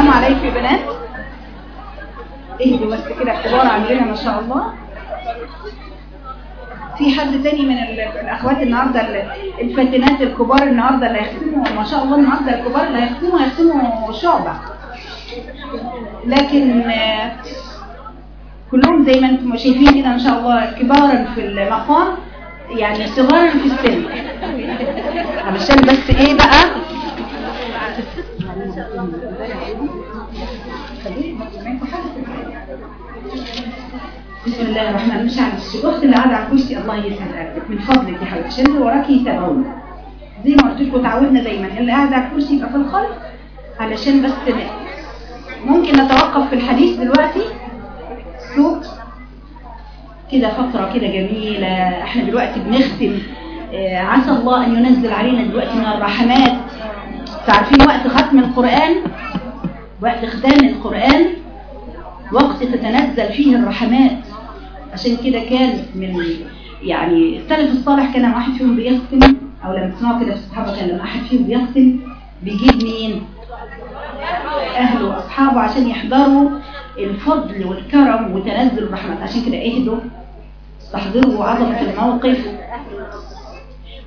السلام عليكم يا بنات. اهدوا بس كده كبار عندنا ما شاء الله. في حد تاني من ال- الاخوات النهارده ال- الفاتنات الكبار النهارده اللي هيختموا. ما شاء الله النهارده الكبار اللي هيختموا هيختموا شعبة. لكن آه، كلهم زي ما أنتم شايفين كده ما شاء الله كبارا في المقام يعني صغارا في السن. علشان بس إيه بقى؟ بسم الله الرحمن الرحيم. مش عارف. الاخت اللي قاعدة على الكرسي الله يسعد قلبك. من فضلك يا حبيبتي اللي وراكي يتابعونا زي ما قلت لكم تعودنا دايما. اللي قاعد على الكرسي يبقى في الخلف علشان بس ن- ممكن نتوقف في الحديث دلوقتي. صوت كده فقرة كده جميلة. إحنا دلوقتي بنختم. آه، عسى الله أن ينزل علينا دلوقتي من الرحمات. تعرفين وقت ختم القرآن؟ وقت ختام القرآن. وقت تتنزل فيه الرحمات. عشان كده كان من يعني السلف الصالح كان واحد فيهم بيختم أو لما تسمعوا كده في الصحابة كان لما احد فيهم بيختم بيجيب مين؟ أهله وأصحابه عشان يحضروا الفضل والكرم وتنزل الرحمات عشان كده اهدوا استحضروا عظمة الموقف.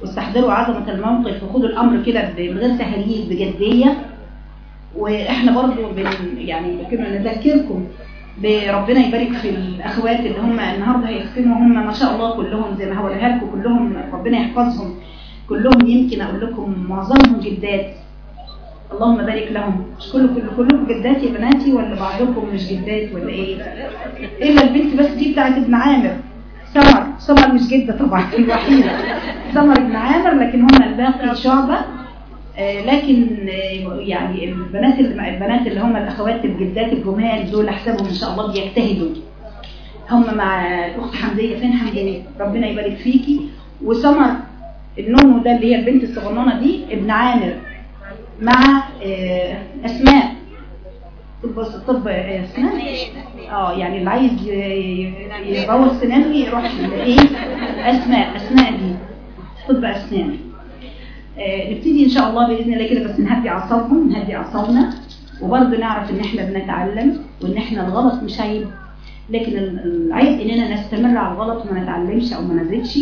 واستحضروا عظمة الموقف وخدوا الأمر كده من غير تهريج بجدية. وإحنا برضو بن يعني كنا نذكركم بربنا يبارك في الأخوات اللي هم النهارده هيختموا هم ما شاء الله كلهم زي ما هقولها لكم كلهم ربنا يحفظهم. كلهم يمكن أقول لكم معظمهم جدات اللهم بارك لهم. مش كل كل كلكم جدات يا بناتي ولا بعضكم مش جدات ولا إيه إلا البنت بس دي بتاعت ابن عامر. سمر. سمر مش جدة طبعا الوحيدة. سمر ابن عامر لكن هم الباقي شعبة. لكن آه، يعني البنات البنات اللي هم الأخوات الجدات الجمال دول احسبهم إن شاء الله بيجتهدوا. هم مع الأخت حمديه فين حمديه ربنا يبارك فيكي. وسمر النونو ده اللي هي البنت الصغننه دي ابن عامر مع آه، أسماء. طب طب آه، أسماء؟ آه يعني اللي عايز يبوظ سنانه يروح إيه أسماء أسماء دي. طب اسنان آه، نبتدي إن شاء الله بإذن الله كده بس نهدي اعصابهم نهدي أعصابنا. وبرضه نعرف إن إحنا بنتعلم وإن إحنا الغلط مش عيب. لكن ال- العيب إننا نستمر على الغلط وما نتعلمش أو ما نزيدش.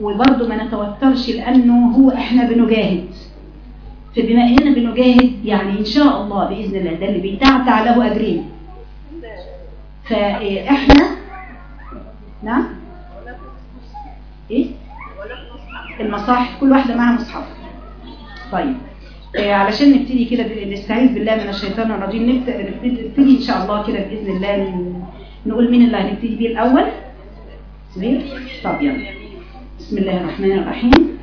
وبرضه ما نتوترش لأنه هو إحنا بنجاهد. فبما إننا بنجاهد يعني إن شاء الله بإذن الله ده اللي بيتعتع له أجرين. فاحنا نعم؟ إيه؟ المصاحف كل واحدة معها مصحف طيب آه، علشان نبتدي كده نستعيذ بالله من الشيطان الرجيم نبتدي نبتدي إن شاء الله كده بإذن الله نقول مين اللي هنبتدي بيه الأول. سمير؟ طب يلا. بسم الله الرحمن الرحيم.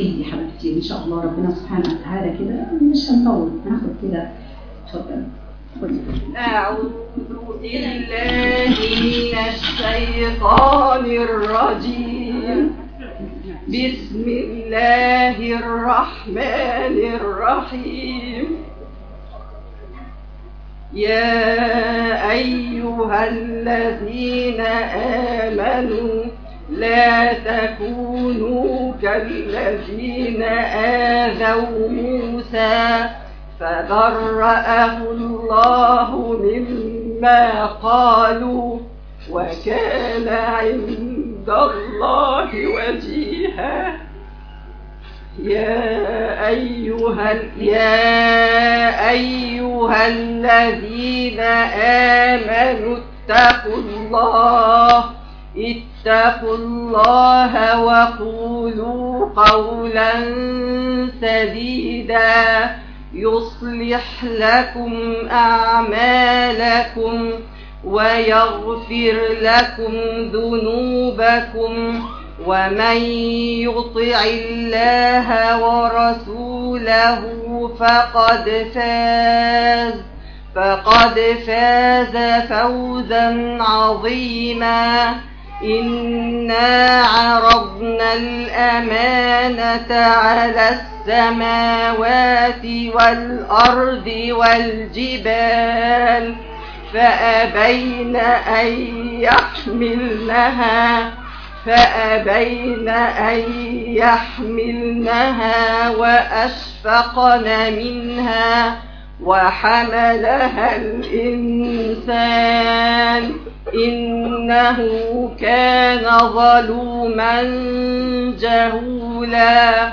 اهدي حبيبتي إن شاء الله ربنا سبحانه وتعالى كده مش هنطول هناخد كده. اتفضل. أعوذ بالله من الشيطان الرجيم. بسم الله الرحمن الرحيم. يا أيها الذين آمنوا لا تكونوا كالذين آذوا موسى فبرأه الله مما قالوا وكان عند الله وجيها. يا أيها يا أيها الذين آمنوا اتقوا الله اتقوا الله وقولوا قولا سديدا. يصلح لكم أعمالكم ويغفر لكم ذنوبكم ومن يطع الله ورسوله فقد فاز فقد فاز فوزا عظيما. إنا عرضنا الأمانة على السماوات والأرض والجبال. فأبين أن يحملنها فأبين أن يحملنها وأشفقن منها وحملها الإنسان. إنه كان ظلوما جهولا.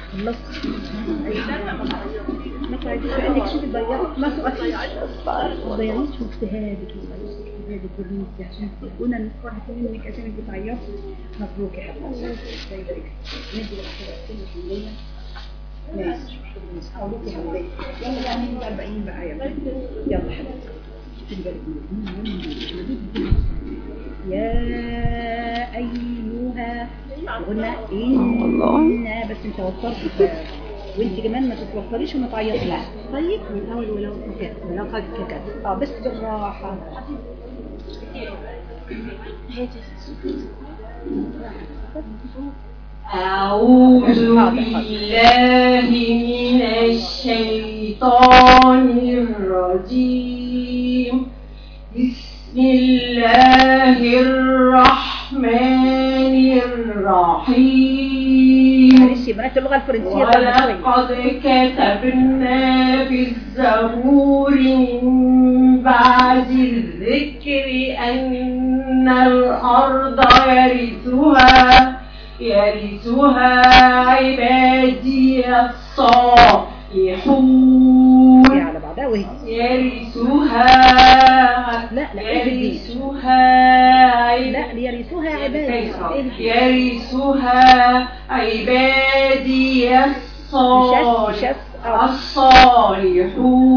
خلصت ما تعيديش لانك شوفي ضيعت ما تقطعيش ما تضيعيش اجتهادك اجتهادك والريسي عشان كنا نفرح منك عشان بتعيطي مبروك يا حبيبتي الله يبارك فيك ندي لك كده كده ماشي يا حبيبتي يلا بقى نيجي 40 بقى يلا يلا حبيبتي بالك يا ايها قلنا بس انت وفرت وانت كمان ما تتوفريش وما تعيطيش. لا. طيب من اول ولو كده ولو قد كده آه بس بالراحة. أعوذ بالله من الشيطان الرجيم. بسم الله الرحمن الرحيم معلش يا بنات اللغة الفرنسية. ولقد كتبنا في الزبور من بعد الذكر أن الأرض يرثها يرثها عبادي الصالحون بعضها وهي. يرثها. لا، لا،. يرثها. عبادي. لا ليرثوها عبادي اهدي. يرثها عبادي. الصالحون.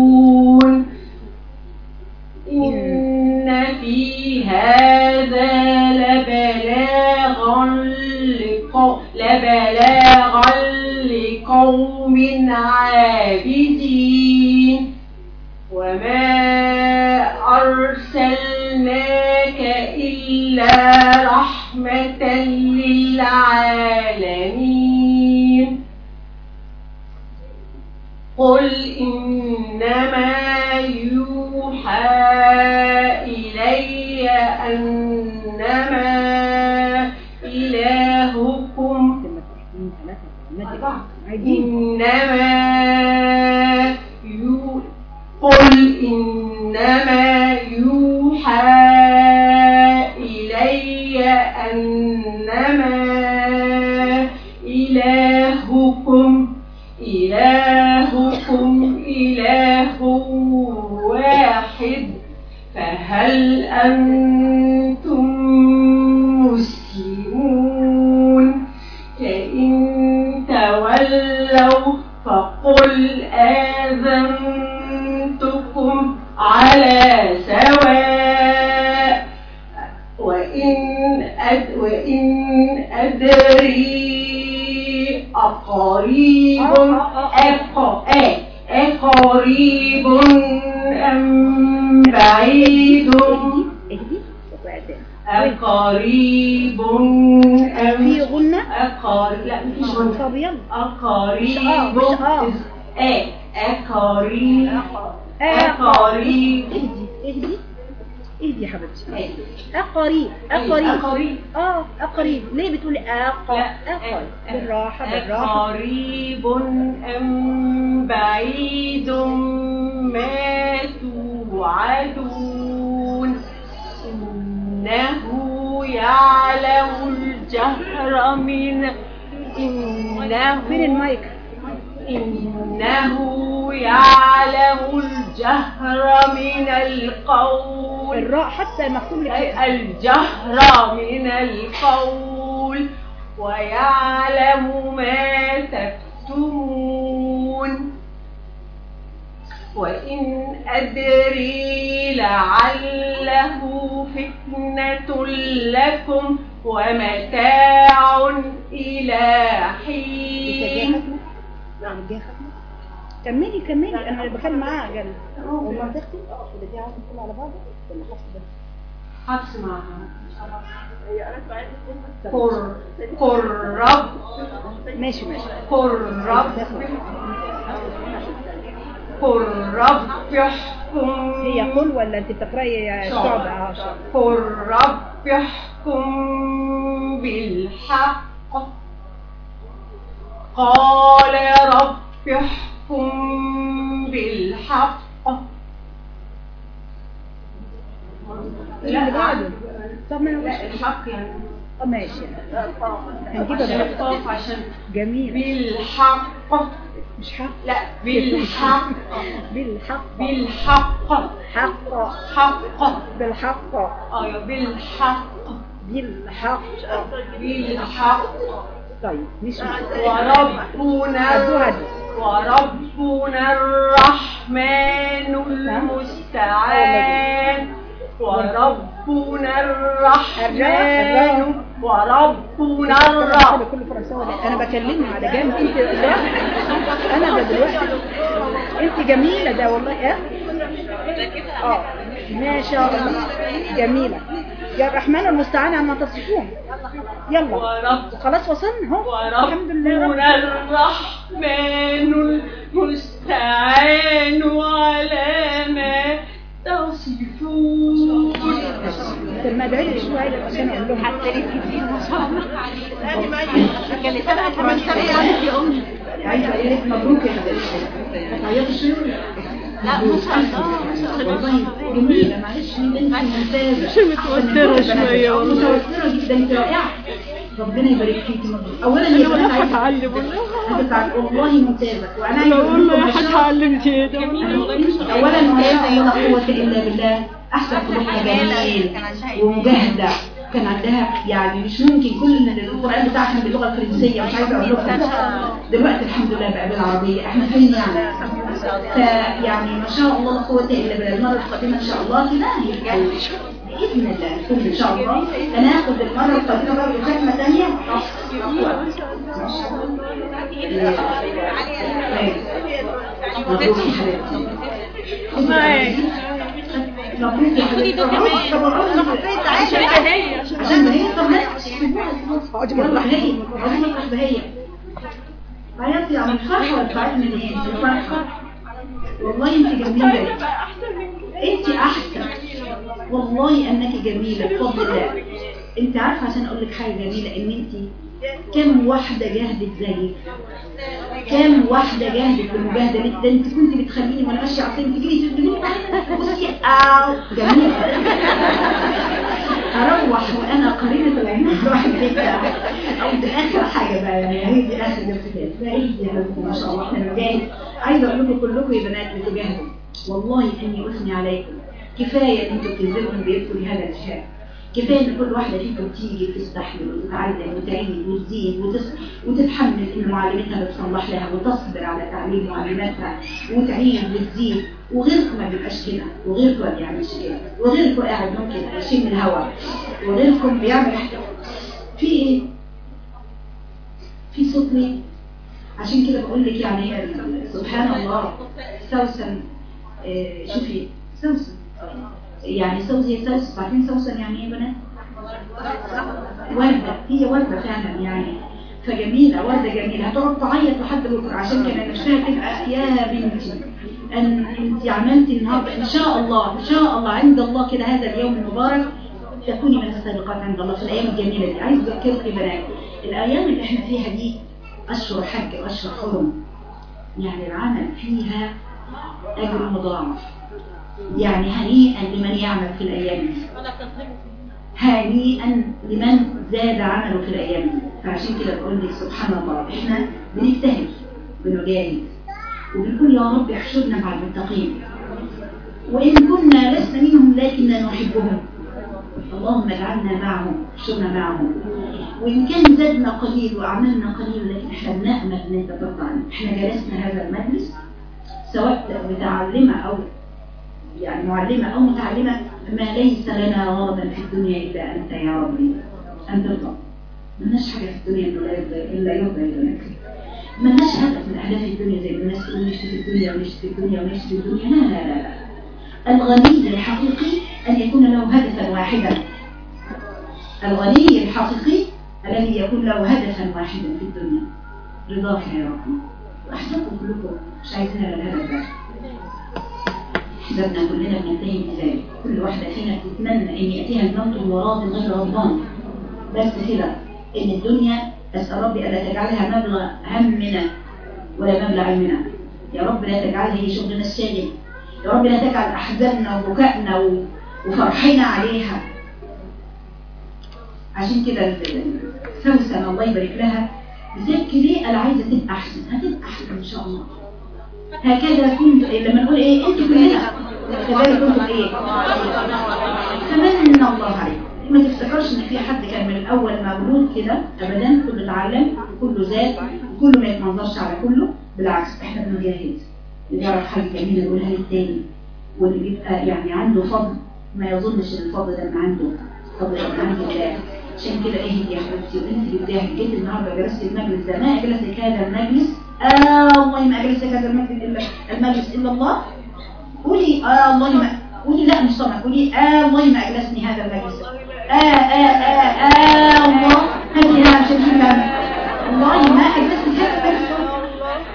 آذنتكم على سواء. وإن أد وإن أدري أقريب آه، آه، آه. أ- أقريب أم بعيد. أقريب في أم غنة أقارب لا مفيش مش آه، مش آه. إيه أقاريب آه. أقاريب اهدي اهدي اهدي يا حبيبتي. أقريب أقريب أقاريب آه أقريب ليه بتقولي أقريب بالراحة بالراحة أقريب أم بعيد ما توعدون إنه يعلم الجهر من إنه فين المايك إنه يعلم الجهر من القول. الراء حتى كده. الجهر من القول. ويعلم ما تكتمون. وإن أدري لعله فتنة لكم ومتاع إلى حين. الجاه ختمة كملي كملي أنا بتكلم معاها قال والله تختي اللي دي عاوزه كله على بعضه ولا حفص بس حفص معها قر قرب ماشي ماشي قرب قرب يحكم هي قل ولا انت بتقراي يا شعب آه شعب قل رب يحكم بالحق قال يا رب يحكم بالحق. بعده طب ما لا الحق يعني. ماشي. عشان جميل. بالحق. مش حق. لا بالحق. بالحق. بالحق. حق. حق. بالحق. يا بالحق. بالحق. بالحق. طيب مش وربنا. وربنا الرحمن المستعان. وربنا الرحمن وربنا الرحمن فرنساوي لا، أنا بكلمها على جنب انت أنا دلوقتي أنت جميلة ده والله آه آه ما شاء الله. جميلة. يا الرحمن المستعان عما تصفون. يلا. ورب خلاص وصلنا اهو. الحمد لله رب وربنا الرحمن المستعان على ما تصفون. طب ما ادعي شوية عشان أقول لهم. حتى عايزه أقول لك مبروك يا حبيبتي هتعيطي شوية لا ما شاء الله والله جميله معلش دي بنت ممتازه مش متوترة شوية والله. متوتره جدا انت رائعه ربنا يبارك مبروك اولا هي بنت عايزه هتعلم والله ممتازه وأنا عايزه بقول له لكم ما شاء الله- هتعلم كده اولا ما شاء الله لا قوه الا بالله احسن خلقها جميل ومجاهده كان عندها يعني مش ممكن كل القران بتاعها كان باللغة الفرنسية مش عايزة أقول لكم دلوقتي الحمد لله بقى بالعربيه إحنا فين يعني فيعني ما شاء الله لا قوه الا بالله المره القادمة إن شاء الله كده بإذن الله. كل ان شاء الله هناخد المرة القادمة برضه ختمه ثانية مبروك يا حبيبتي عشان هي طب عيطتي على الفرحة ولا بعد من؟ الفرحة والله انت جميلة انت احسن والله انك جميلة بفضل الله أنت عارفة عشان أقول لك حاجة جميلة إن أنت كم واحدة جاهدت زيك كم واحدة جاهدت بالمجاهدة ليه ده انت كنت بتخليني وأنا ماشية الطريق تجري تجري بصي آه. جميلة أروح وأنا قريبة العين واحد أو دي آخر حاجة بقى يعني هي دي آخر الابتدائي فهي دي ما شاء الله إحنا بنجاهد. عايزة أقول لكم كلكم يا بنات بتجاهدوا. والله إني أثني عليكم. كفاية ان إنتوا بتنزلوا بيتكم لهذا الجهاد كفاية ان كل واحدة فيكم تيجي تستحمل وتتعلم وتعيد وتزيد وتس... وتتحمل ان معلمتها بتصلح لها وتصبر على تعليم معلماتها وتعيد وتزيد. وغيركم ما بيبقاش كده. وغيركم ما بيعملش كده. وغيركم قاعد ممكن يشم الهواء وغيركم بيعمل في إيه؟ في صوت؟ عشان كده بقول لك يعني سبحان الله. سوسن. آه، شوفي. سوسن. يعني سوس هي سوس عارفين سوسن يعني إيه بنات؟ وردة هي وردة فعلا يعني. فجميلة وردة جميلة. هتقعد تعيط لحد بكرة. عشان كده نفسها تبقى يا بنتي أن أنت عملتي النهارده. إن شاء الله إن شاء الله عند الله كده هذا اليوم المبارك تكوني من السابقات عند الله في الأيام الجميلة دي. عايز اذكرك يا بنات الأيام اللي إحنا فيها دي أشهر حج وأشهر حرم يعني العمل فيها أجر مضاعف. يعني هنيئا لمن يعمل في الأيام. دي هنيئا لمن زاد عمله في الأيام. دي فعشان كده بقول لك سبحان الله إحنا بنجتهد بنجاهد. وبنقول يا رب احشرنا مع المتقين. وإن كنا لسنا منهم لكننا نحبهم. اللهم اجعلنا معهم احشرنا معهم. وإن كان زادنا قليل واعمالنا قليل لكن إحنا بنأمل إن إحنا جلسنا هذا المجلس سواء متعلمة أو يعني معلمة أو متعلمة ما ليس لنا غرضا في الدنيا إلا أنت يا ربي. أن ترضى. ملناش حاجة في الدنيا إلا يرضى إلا ملناش هدف من أهداف الدنيا زي ما الناس تقول نشتي في الدنيا ونشتي في الدنيا ونشتي في الدنيا. لا لا لا. الغني الحقيقي أن يكون له هدفا واحدا. الغني الحقيقي الذي يكون له هدفا واحدا في الدنيا. رضاك يا رب واحسنكم كلكم. مش عايزين الهدف ده. حسابنا كلنا بننتهي بذلك كل واحدة فينا تتمنى أن يأتيها الموت وراض غير رضوان بس كده إن الدنيا أسأل ربي ألا تجعلها مبلغ همنا ولا مبلغ علمنا. يا رب لا تجعلها هي شغلنا الشاغل. يا رب لا تجعل أحزاننا وبكائنا وفرحنا عليها. عشان كده سوسن الله يبارك لها. بتبكي ليه أنا عايزة تبقى أحسن. هتبقى أحسن إن شاء الله. هكذا كنت لما نقول إيه أنتوا كلنا. كذلك كنتم إيه. تمنى الله عليكم ما تفتكرش إن في حد كان من الأول مولود كده؟ ابدا كله اتعلم كله زاد كله ما يتمنظرش على كله. بالعكس إحنا بنجاهد اللي يعرف حاجة جميلة يقولها للتاني. واللي بيبقى يعني عنده فضل. ما يظنش إن الفضل ده من عنده. فضل من عند الله. عشان كده إيه يا حبيبتي وأنت بتجاهد جيت النهارده جلست المجلس ده؟ ما اجلسك هذا المجلس آه والله ما اجلسك هذا المجلس إلا المجلس إلا الله؟ قولي آه والله ما قولي لا مش سامع قولي آه والله ما أجلسني هذا المجلس. آه آه آه آه الله هذه عشان حاجة والله ما أجلسني هذا المجلس.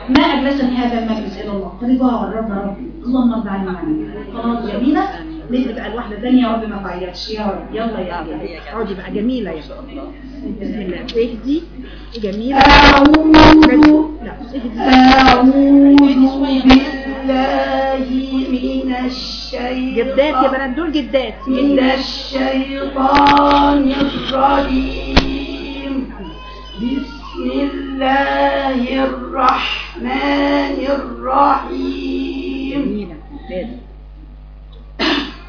ما أجلسني هذا المجلس إلا الله. رضا والرب ربي. اللهم ارضى عني خلاص جميلة. ندي بقى الواحدة الثانية يا رب ما تعيطش. يا رب يلا يا رب اقعدي بقى جميلة يا بسم الله. اهدي. جميلة. أعوذ لا اهدي. أعوذ بالله من الشيطان. جدات يا بنات دول جدات. من الشيطان الرجيم. بسم الله الرحمن الرحيم جميلة ممتازة أقول ممتازة فين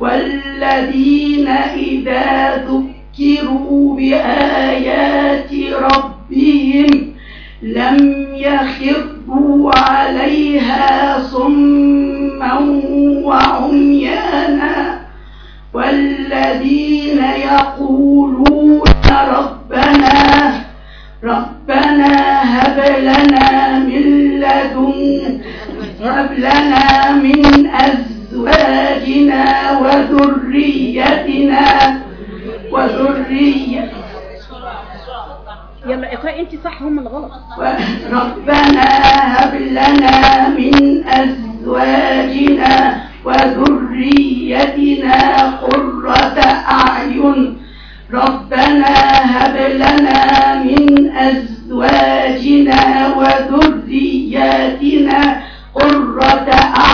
والذين إذا ذكروا بآيات ربهم لم يخروا عليها صما وعميانا. والذين يقولون ربنا ربنا هب لنا من لدن هب لنا من أزواجنا وذريتنا وذرية يلا اقرأي أنت صح هم اللي غلط ربنا هب لنا من أزواجنا وذريتنا قرة أعين. ربنا هب لنا من أزواجنا وذرياتنا قرة أعين.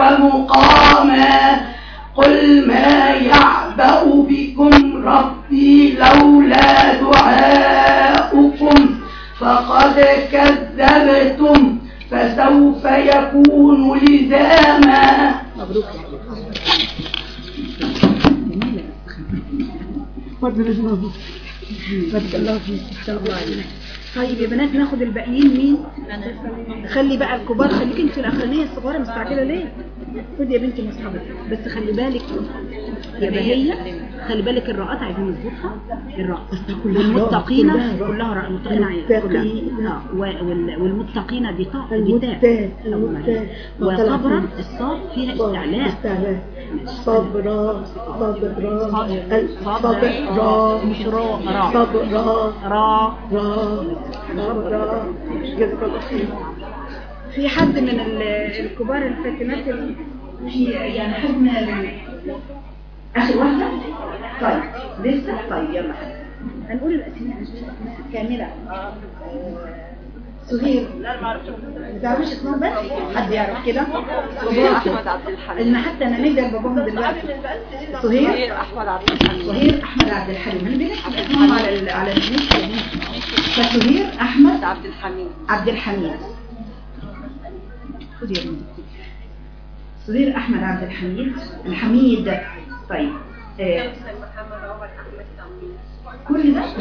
ومقاما قل ما يعبأ بكم ربي لولا دعاؤكم فقد كذبتم فسوف يكون لزاما. مبروك. يا طيب يا بنات ناخد الباقيين مين؟ خلي بقى الكبار خليك انت الأخرانية الصغيرة مستعجلة ليه؟ خدي يا بنتي مصحبك بس خلي بالك يا بهية خلي بالك الراءات عايزين نظبطها. الراء والمتقين كلها راء. كلها. راء المتقين المتقين. و- وال- والمتقين دي طاء دي تاء. وصبرا الصاد فيها استعلاء. صبرا صبرا صبر صبرا مش راء راء صبرا راء را صبرا جزاك الله في حد من ال- الكبار الفاتنات ال- في يعني حد من آخر واحدة؟ طيب لسه؟ طيب يلا. هنقول الاسماء كاملة. سهير لا ما تعرفش اسمها بس حد يعرف كده. سهير أحمد عبد الحليم. إن حتى أنا ندى باباهم دلوقتي. سهير سهير أحمد عبد الحليم. سهير أحمد عبد الحليم. أنا بنكتب اسمهم على ال- على النت فسهير أحمد عبد الحميد. عبد الحميد. خذي يا سهير أحمد عبد الحميد. الحميد. طيب. آه. كل ده؟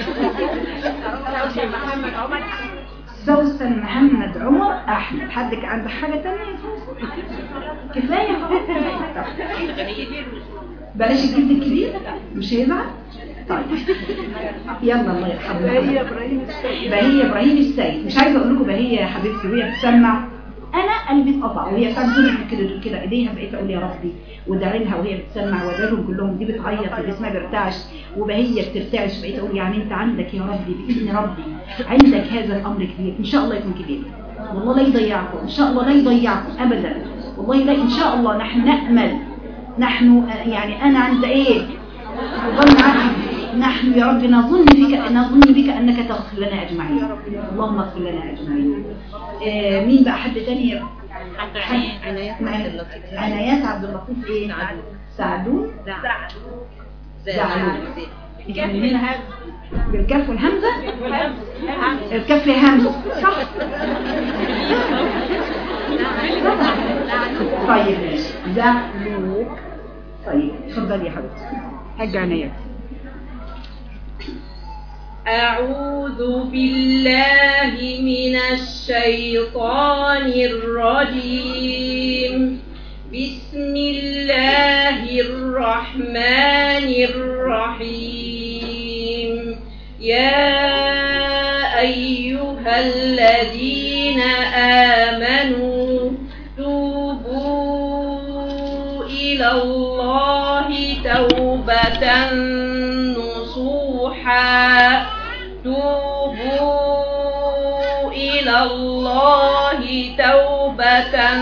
سوسن محمد عمر. أحمد حد عنده حاجة تانية؟ كفاية بلاش الجلد الكبير مش هيزعل؟ طيب. يلا الله يرحمها بهية إبراهيم السيد. مش عايزة أقول لكم بهية يا حبيبتي وهي بتسمع. أنا قلبي اتقطع وهي كانت طول كده كده إيديها بقيت أقول يا ربي وادعي لها وهي بتسمع وادعيهم كلهم دي بتعيط وجسمها بيرتعش وبهية بترتعش بقيت أقول يعني أنت عندك يا ربي بإذن ربي عندك هذا الأمر كبير إن شاء الله يكون كبير. والله لا يضيعكم إن شاء الله لا يضيعكم ابدا. والله لا إن شاء الله نحن نأمل نحن آه، يعني أنا عند إيه؟ ظن عبدي نحن يا رب نظن بك نظن بك أنك تغفر لنا أجمعين. اللهم اغفر لنا أجمعين. آه مين بقى؟ حد تاني؟ حد عنايات عبد اللطيف. عنايات عبد اللطيف إيه؟ سعدون زعلون الاثنين بالكف والهمزة؟ الكف همزه صح طيب ماشي. زعلوك طيب اتفضلي يا حبيبتي. حاج عنايات. أعوذ بالله من الشيطان الرجيم. بسم الله الرحمن الرحيم. يا أيها الذين آمنوا توبوا إلى الله توبة نصوحا. توبوا إلى الله توبة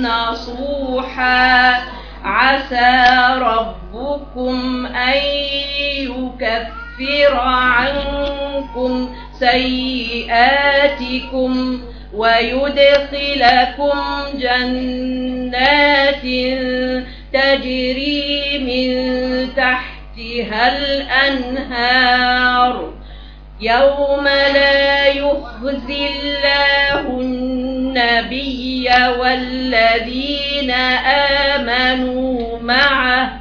نصوحا عسى ربكم أن يكفر عنكم سيئاتكم ويدخلكم جنات تجري من تحتها الأنهار يوم لا يخزي الله النبي والذين آمنوا معه.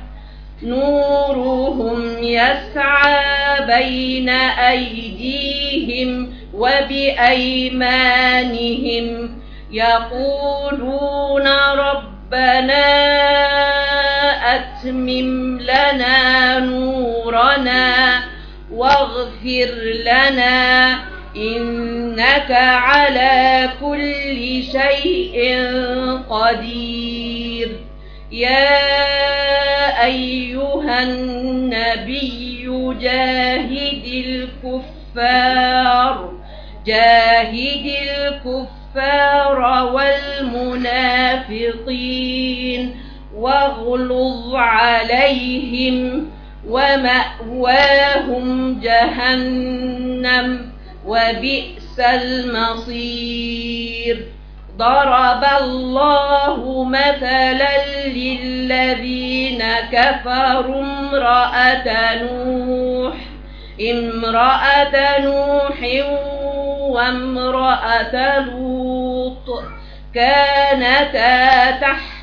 نورهم يسعى بين أيديهم وبأيمانهم. يقولون ربنا أتمم لنا نورنا. واغفر لنا إنك على كل شيء قدير. يا أيها النبي جاهد الكفار جاهد الكفار والمنافقين واغلظ عليهم ومأواهم جهنم وبئس المصير. ضرب الله مثلا للذين كفروا امرأة نوح امرأة نوح وامرأة لوط. كانتا تحت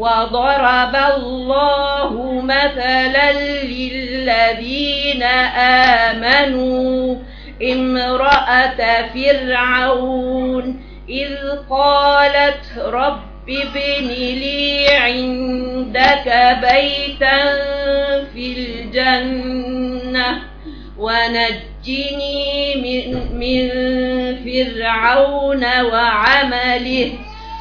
وضرب الله مثلا للذين آمنوا. امرأة فرعون إذ قالت رب ابن لي عندك بيتا في الجنة ونجني من, من فرعون وعمله.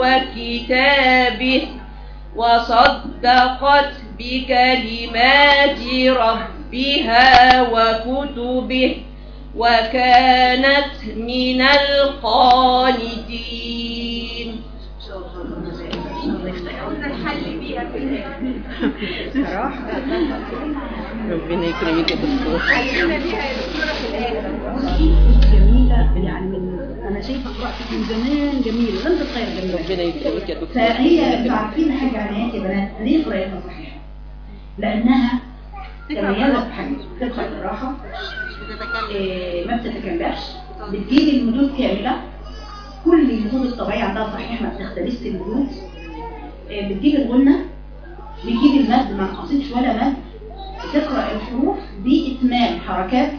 وكتابه وصدقت بكلمات ربها وكتبه وكانت من القانتين. ربنا يكرمك يا دكتور. جميلة يعني من أنا شايفة قراءتك من زمان جميلة لن تتغير جميلة ربنا يكرمك يا دكتور. فهي أنتوا عارفين حاجة عنايات يا بنات ليه قراءتها صحيحة؟ لأنها تميزت بحاجة تقرأ بالراحة إيه، ما بتتكلمش. بتجيب المدود كاملة. كل المدود الطبيعية عندها صحيح ما بتختلفش المدود إيه، بتجيب الغنة. بتجيب المد ما نقصتش ولا مد. بتقرأ الحروف بإتمام حركات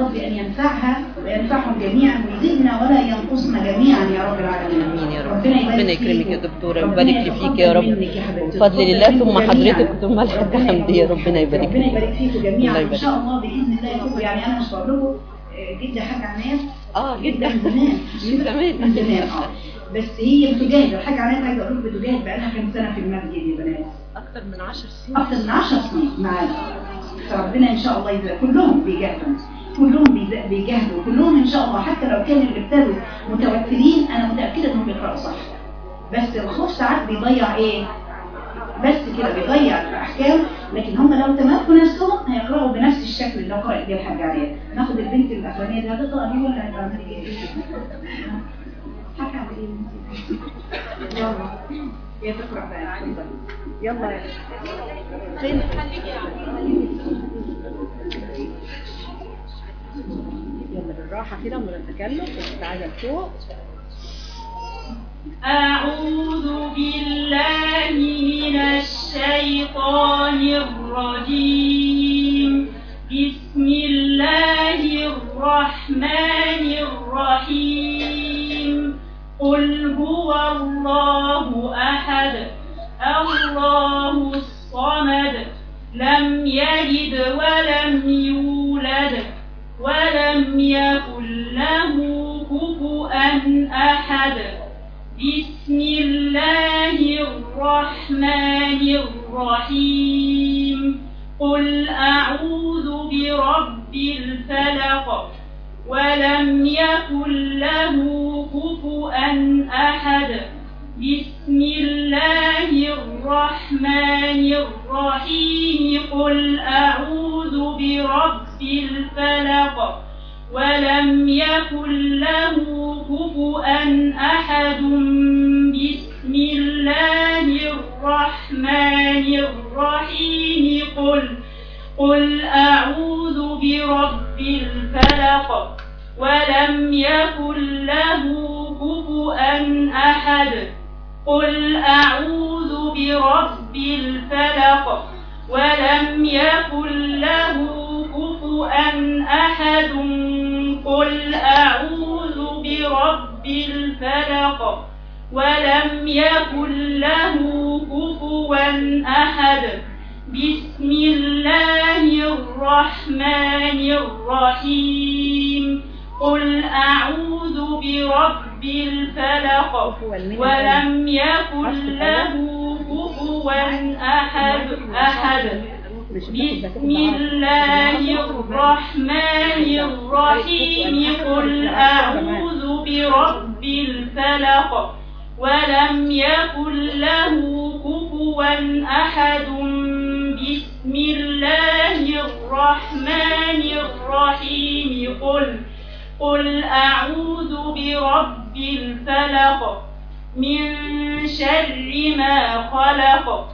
ربي أن ينفعها وينفعهم جميعا ويزيدنا ولا ينقصنا جميعا يا رب العالمين. آمين يا رب. ربنا ربنا يكرمك يا. دكتورة ربنا ويبارك فيك يا رب. يا. بفضل الله ثم حضرتك. ثم الحاجة ربنا حمديه ربنا يبارك ربنا فيك. يبارك فيكم جميعا. إن شاء الله بإذن الله يكون يعني أنا مش بقول لكم آه، جدي حاجة عنايات آه جدا جدا من زمان. من زمان. من زمان آه. بس هي بتجاهد الحاجة عنايات عايزه أقول لكم بتجاهد بقى لها كام سنة في المسجد يا بنات؟ أكثر من 10 سنين. أكتر من 10 سنين. معانا فربنا إن شاء الله يبارك. كلهم بيجاهدوا كلهم بيجاهدوا كلهم إن شاء الله حتى لو كانوا اللي ابتدوا متوترين أنا متأكدة إنهم بيقرأوا صح. بس الخوف ساعات بيضيع إيه؟ بس كده بيضيع الأحكام لكن هم لو تمكنوا نفسهم هيقرأوا بنفس الشكل اللي قرأت بيه الحاجة عليه. ناخد البنت الاخرانيه دي هتقرأ دي ولا هتعملي إيه؟ حكى على إيه؟ يلا. هي تقرأ بقى. يلا. يا يلا بالراحة كده من التكلم تعالى لفوق أعوذ بالله من الشيطان الرجيم. بسم الله الرحمن الرحيم. قل هو الله أحد الله الصمد لم يلد ولم يولد ولم يكن له كفؤا أحد. بسم الله الرحمن الرحيم. قل أعوذ برب الفلق. ولم يكن له كفؤا أحد. بسم الله الرحمن الرحيم. قل أعوذ برب الفلق ولم يكن له كفؤا أحد بسم الله الرحمن الرحيم قل قل أعوذ برب الفلق ولم يكن له كفؤا أحد. قل أعوذ برب الفلق ولم يكن له كفؤا أحد قل أعوذ برب الفلق ولم يكن له كفوا أحد بسم الله الرحمن الرحيم قل أعوذ برب الفلق ولم يكن له كفوا أحد أحد بسم الله الرحمن الرحيم. قل أعوذ برب الفلق. ولم يكن له كفوا أحد. بسم الله الرحمن الرحيم. قل قل أعوذ برب الفلق. من شر ما خلق.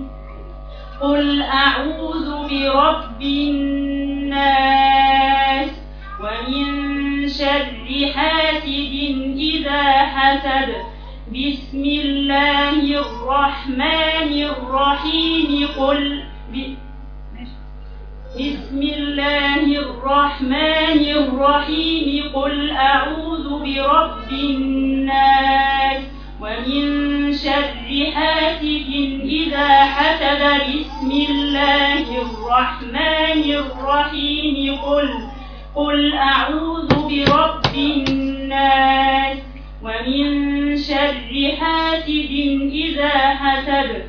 قل أعوذ برب الناس ومن شر حاسد إذا حسد بسم الله الرحمن الرحيم قل. بسم الله الرحمن الرحيم قل أعوذ برب الناس ومن شر حاسد إذا حسد بسم الله الرحمن الرحيم. قل قل أعوذ برب الناس. ومن شر حاسد إذا حسد.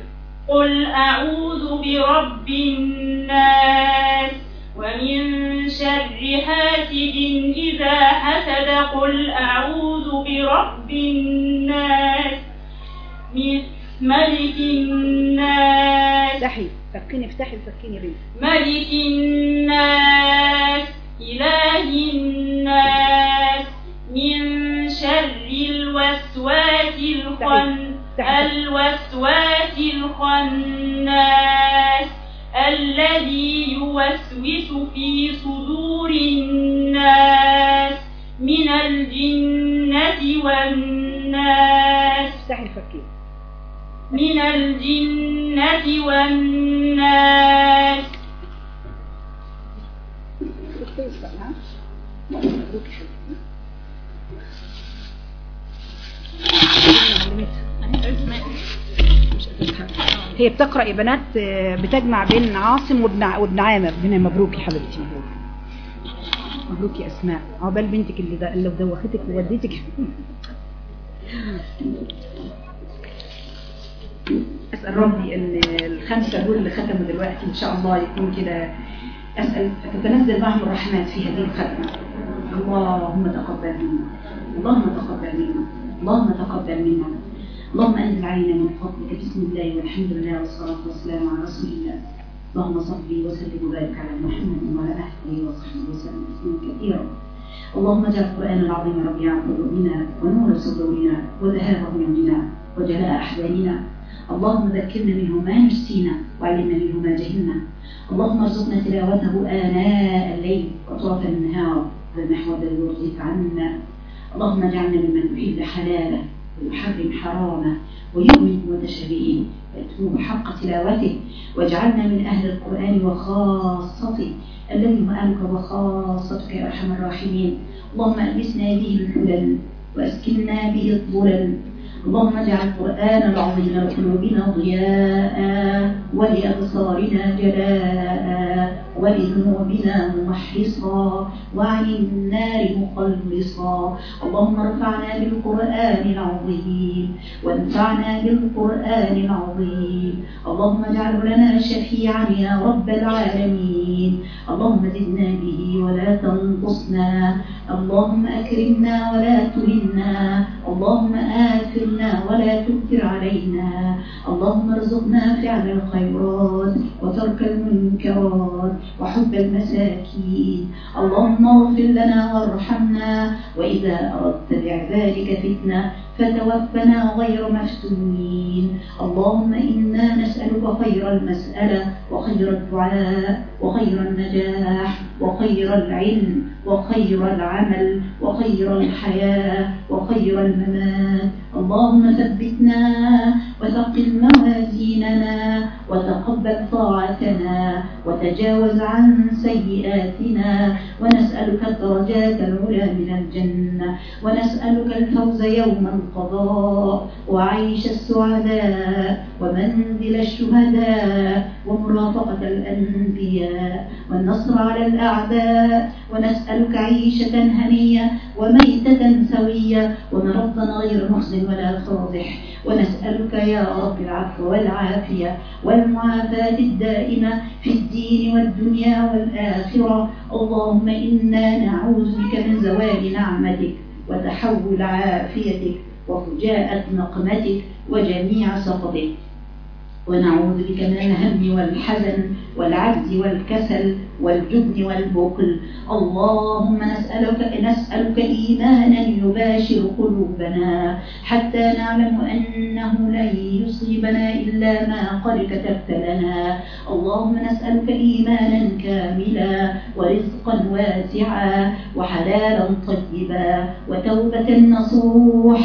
قل أعوذ برب الناس. ومن شر حاسد إذا حسد قل أعوذ برب الناس. من ملك الناس. افتحي فكيني افتحي وفكيني بيه ملك الناس. إله الناس. من شر الوسواس الخن الوسواس الخناس. الذي يوسوس في صدور الناس من الجنة والناس. من الجنة والناس. هي بتقرأ يا بنات آه، بتجمع بين عاصم وابن وابن عامر. هنا مبروك يا حبيبتي. مبروك مبروك يا أسماء. عقبال بنتك اللي دا- اللي دوختك ووديتك. أسأل ربي أن الخمسة دول اللي ختموا دلوقتي إن شاء الله يكون كده. أسأل تتنزل معهم الرحمات في هذه الختمة اللهم تقبل منا. اللهم تقبل منا. اللهم تقبل منا. اللهم أنزل علينا من فضلك بسم الله والحمد لله والصلاة والسلام على رسول الله. اللهم صل وسلم وبارك على محمد وعلى آله وصحبه وسلم تسليما كثيرا. اللهم اجعل القرآن العظيم ربيع قلوبنا ونور صدورنا وذهاب همومنا وجلاء أحزاننا. اللهم ذكرنا منه ما نسينا وعلمنا منه ما جهلنا. اللهم ارزقنا تلاوته آناء الليل وأطراف النهار فالنحو الذي يرضيك عنا. اللهم اجعلنا ممن يحب حلاله ويحرم حرامه ويؤمن متشابهين ويتلوه حق تلاوته. واجعلنا من أهل القرآن وخاصته. الذي هو أهلك وخاصتك يا أرحم الراحمين. اللهم ألبسنا به الحلل وأسكننا به الظلل. اللهم اجعل القرآن العظيم لقلوبنا ضياء ولأبصارنا جلاء ولذنوبنا محرصا وعن النار مخلصا اللهم ارفعنا بالقرآن العظيم وانفعنا بالقرآن العظيم. اللهم اجعله لنا شفيعا يا رب العالمين. اللهم زدنا به ولا تنقصنا. اللهم أكرمنا ولا تهنا. اللهم آثرنا ولا تؤثر علينا. اللهم ارزقنا فعل الخيرات وترك المنكرات وحب المساكين. اللهم اغفر لنا وارحمنا. وإذا أردت بعبادك فتنة فتوفنا غير مفتونين. اللهم إنا نسألك خير المسألة وخير الدعاء وخير النجاح وخير العلم وخير العمل وخير الحياة وخير الممات. اللهم ثبتنا وثقل موازيننا وتقبل طاعتنا وتجاوز عن سيئاتنا. ونسألك الدرجات العلى من الجنة ونسألك الفوز يوم القضاء. وعيش السعداء ومنزل الشهداء ومرافقة الأنبياء. والنصر على الأعداء ونسألك عيشة هنية وميتة سوية. ومرضا غير محزن ولا فاضح. ونسألك يا رب العفو والعافية والمعافاة الدائمة في الدين والدنيا والآخرة. اللهم إنا نعوذ بك من زوال نعمتك وتحول عافيتك وفجاءة نقمتك وجميع سخطك. ونعوذ بك من الهم والحزن والعجز والكسل والجبن والبخل. اللهم نسألك نسألك إيمانا يباشر قلوبنا حتى نعلم أنه لن يصيبنا إلا ما قد كتبت لنا. اللهم نسألك إيمانا كاملا ورزقا واسعا وحلالا طيبا وتوبة نصوح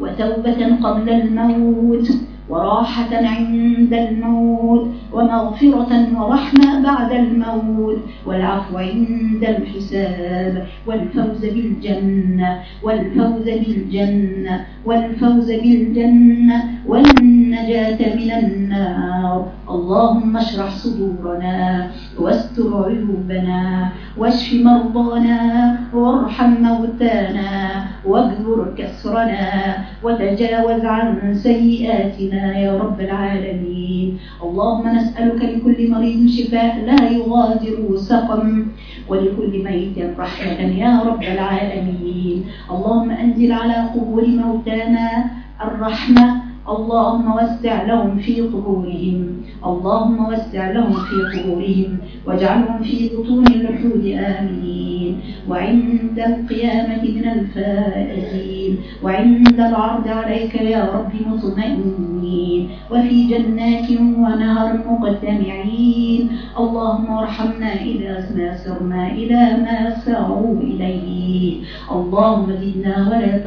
وتوبة قبل الموت وراحة عند الموت ومغفرة ورحمة بعد الموت. والعفو عند الحساب والفوز بالجنة والفوز بالجنة والفوز بالجنة والنجاة من النار. اللهم اشرح صدورنا واستر عيوبنا واشف مرضانا وارحم موتانا واجبر كسرنا وتجاوز عن سيئاتنا. يا رب العالمين. اللهم نسألك لكل مريض شفاء لا يغادر سقم ولكل ميت رحمة يا رب العالمين. اللهم أنزل على قبور موتانا الرحمة اللهم وسع لهم في قبورهم. اللهم وسع لهم في قبورهم. واجعلهم في بطون اللحود آمنين. وعند القيامة من الفائزين. وعند العرض عليك يا رب مطمئنين. وفي جنات ونهر مقتمعين اللهم ارحمنا إذا ما سرنا إلى ما ساروا إليه. اللهم زدنا ولا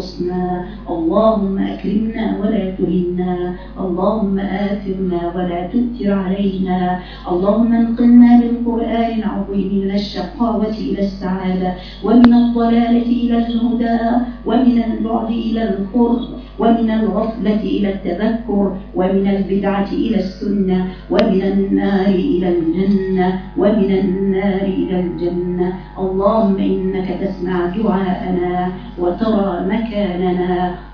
تنقصنا اللهم أكرمنا ولا تهنا اللهم آثرنا ولا تؤثر علينا اللهم انقلنا بالقرآن العظيم من الشقاوة إلى السعادة ومن الضلالة إلى الهدى ومن البعد إلى القرب ومن الغفلة إلى التذكر ومن البدعة إلى السنة ومن النار إلى الجنة ومن النار إلى الجنة. اللهم إنك تسمع دعاءنا وترى مكاننا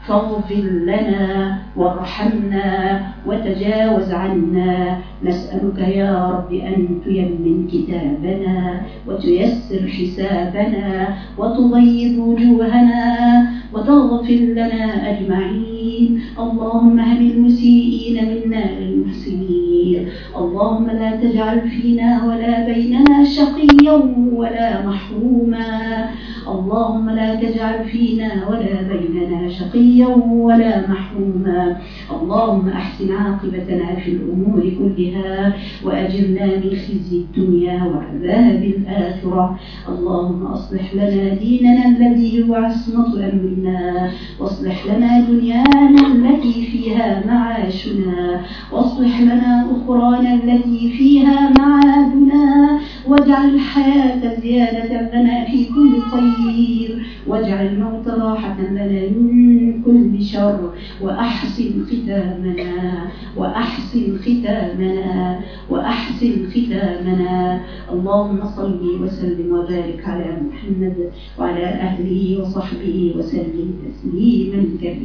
فاغفر لنا وارحمنا وتجاوز عنا. نسألك يا رب أن تيمن كتابنا وتيسر حسابنا وتبيض وجوهنا وتغفر لنا أجمعين. اللهم هب المسيئين منا للمحسنين اللهم لا تجعل فينا ولا بيننا شقيا ولا محروما. اللهم لا تجعل فينا ولا بيننا شقيا ولا محروما. اللهم أحسن عاقبتنا في الأمور كلها وأجرنا من خزي الدنيا وعذاب الآخرة. اللهم أصلح لنا ديننا الذي هو عصمة أمرنا. واصلح لنا دنيانا التي فيها معاشنا. واصلح لنا أخرانا التي فيها معادنا. واجعل الحياة زيادة لنا في كل خير. واجعل الموت راحة لنا من كل شر وأحسن ختامنا وأحسن ختامنا وأحسن ختامنا. اللهم صل وسلم وبارك على محمد وعلى أهله وصحبه وسلم تسليما كثيرا.